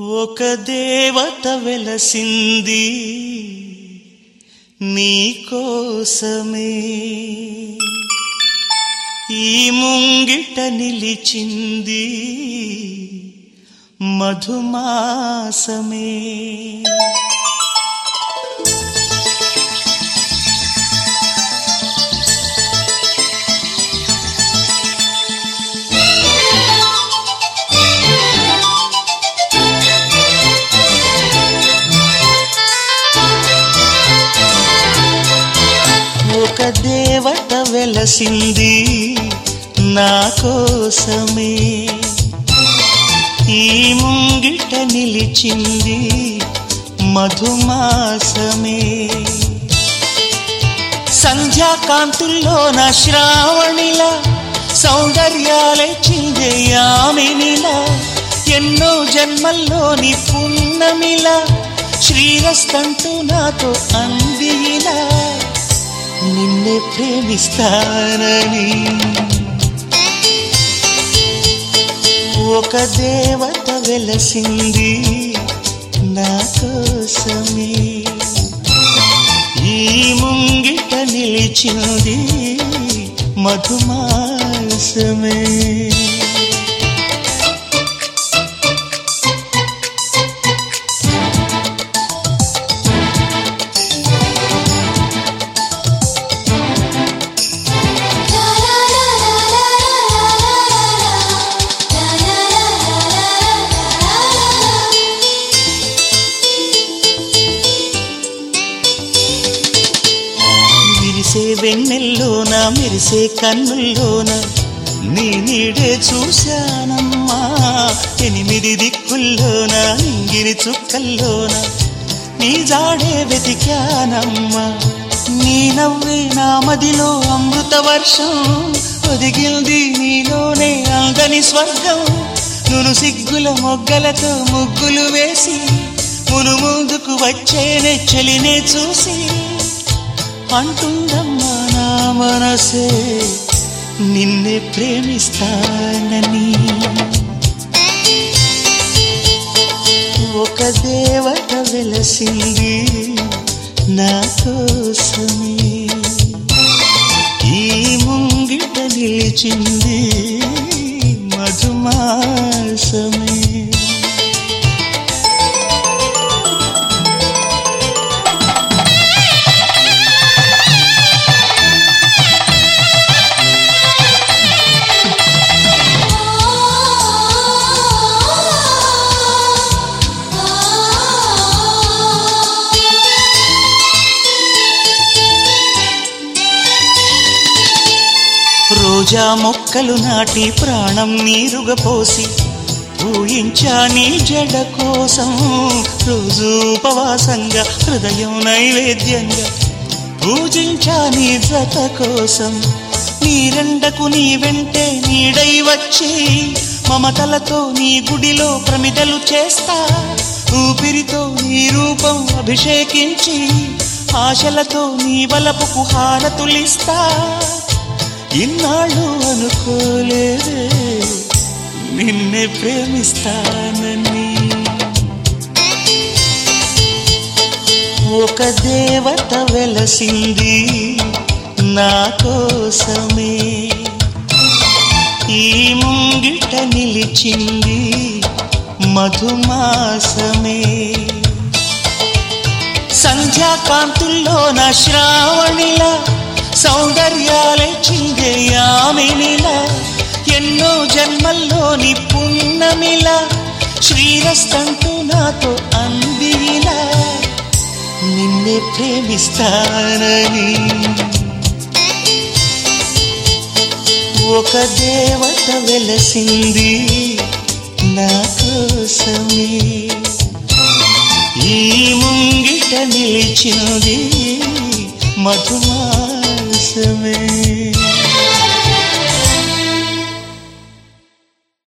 ఒక దేవత వెలసింది నీకోసమే ఈ ముంగిట నిలిచింది మధుమాసమే. వెలసింది నా కోసమే. ఈ ముంగిట నిలిచింది మధుమాసమే. సంధ్యాకాంతుల్లో నా శ్రావణిలా సౌందర్యాలే చిందే యామినిలా ఎన్నో జన్మల్లోని పున్నమిలా శ్రీరస్తంటూ నాతో అందిలా నిన్నే ప్రేమిస్తానని. ఒక దేవత వెలసింది నా కోసమే. ఈ ముంగిట నిలిచింది మధుమాసమే. మెరిసే కన్నుల్లోన నీ నీడే చూశానమ్మా. ఎనిమిది దిక్కుల్లోన ఇంగిరి చుక్కల్లోన నీ జాడే వెతికానమ్మా. నీ నవ్వే నా మదిలో అమృత వర్షం ఒదిగింది నీలోనే అందని స్వర్గం. నును సిగ్గుల మొగ్గలతో ముగ్గులు వేసి మును ముందుకు వచ్చేనే చలినే చూసి అంటుందమ్మా మనసే నిన్నే ప్రేమిస్తానని. ఒక దేవత వెలసింది నా కోసమే. ఈ ముంగిట నిలిచింది మధుమాసమే. రోజా మొక్కలు నాటి ప్రాణం నీరుగా పోసి పూయించా నీ జడ కోసం రోజు ఉపవాసంగా హృదయం నైవేద్యంగా పూజించా నీ జత కోసం. నీరెండకు నీ వెంటే నీడై వచ్చి మమతలతో నీ గుడిలో ప్రమిదలు చేస్తా. ఊపిరితో నీ రూపం అభిషేకించి ఆశలతో నీ బలపుకు హారతులిస్తా. ఇన్నాళ్ళు అనుకోలేదే. నిన్నే ప్రేమిస్తానని. ఒక దేవత వెలసింది నా కోసమే. ఈ ముంగిట నిలిచింది మధుమాసమే. సంధ్యాకాంతుల్లో నా శ్రావణిలా సౌందర్యాలే చిందే ఎన్నో జన్మల్లోని పున్నమిలా శ్రీరస్తంటూ నాతో అందిలా నిన్నే ప్రేమిస్తానని ఒక దేవత వెలసింది నా కోసమే. ఈ ముంగిట నిలిచింది इसमें